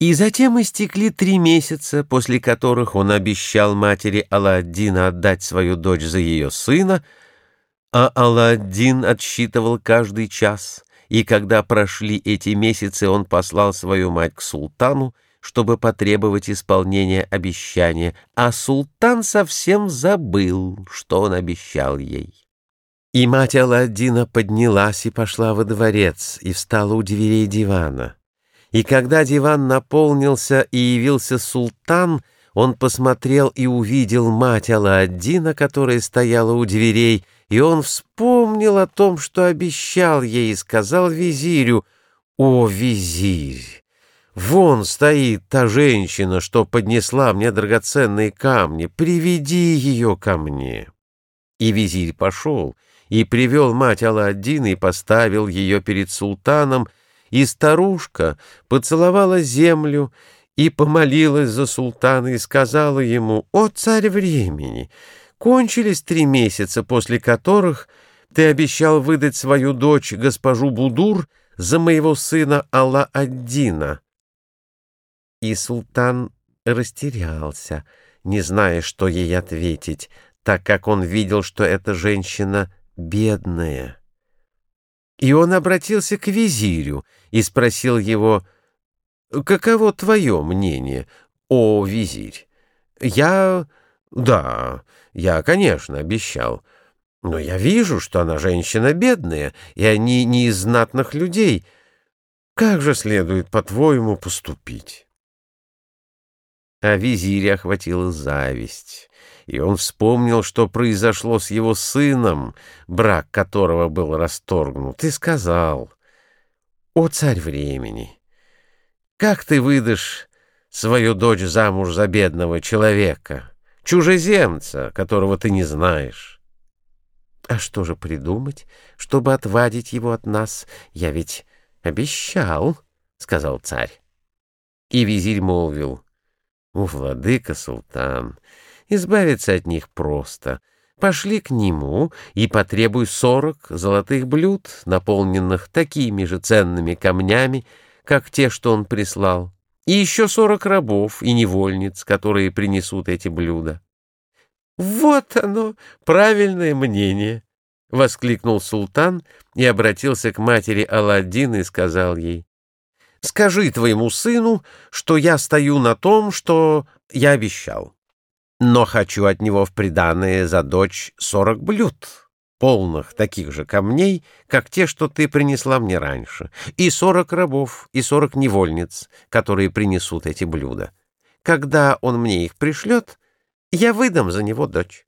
И затем истекли три месяца, после которых он обещал матери Алладдина отдать свою дочь за ее сына, а Алладдин отсчитывал каждый час, и когда прошли эти месяцы, он послал свою мать к султану, чтобы потребовать исполнения обещания, а султан совсем забыл, что он обещал ей. И мать Алладдина поднялась и пошла во дворец, и встала у дверей дивана. И когда диван наполнился и явился султан, он посмотрел и увидел мать Алладдина, которая стояла у дверей, и он вспомнил о том, что обещал ей, и сказал визирю, «О, визирь! Вон стоит та женщина, что поднесла мне драгоценные камни. Приведи ее ко мне». И визирь пошел, и привел мать Алладдина и поставил ее перед султаном, и старушка поцеловала землю и помолилась за султана и сказала ему, «О, царь времени! Кончились три месяца, после которых ты обещал выдать свою дочь, госпожу Будур, за моего сына Алла-Аддина». И султан растерялся, не зная, что ей ответить, так как он видел, что эта женщина бедная. И он обратился к визирю и спросил его, «Каково твое мнение, о визирь?» «Я... да, я, конечно, обещал. Но я вижу, что она женщина бедная, и они не из знатных людей. Как же следует, по-твоему, поступить?» А визиря охватила зависть и он вспомнил, что произошло с его сыном, брак которого был расторгнут, и сказал, «О, царь времени, как ты выдашь свою дочь замуж за бедного человека, чужеземца, которого ты не знаешь?» «А что же придумать, чтобы отвадить его от нас? Я ведь обещал», — сказал царь. И визирь молвил, «У владыка султан, избавиться от них просто. Пошли к нему и потребуй сорок золотых блюд, наполненных такими же ценными камнями, как те, что он прислал, и еще сорок рабов и невольниц, которые принесут эти блюда. «Вот оно, правильное мнение!» — воскликнул султан и обратился к матери Аладдина и сказал ей, «Скажи твоему сыну, что я стою на том, что я обещал» но хочу от него в приданое за дочь сорок блюд, полных таких же камней, как те, что ты принесла мне раньше, и сорок рабов, и сорок невольниц, которые принесут эти блюда. Когда он мне их пришлет, я выдам за него дочь.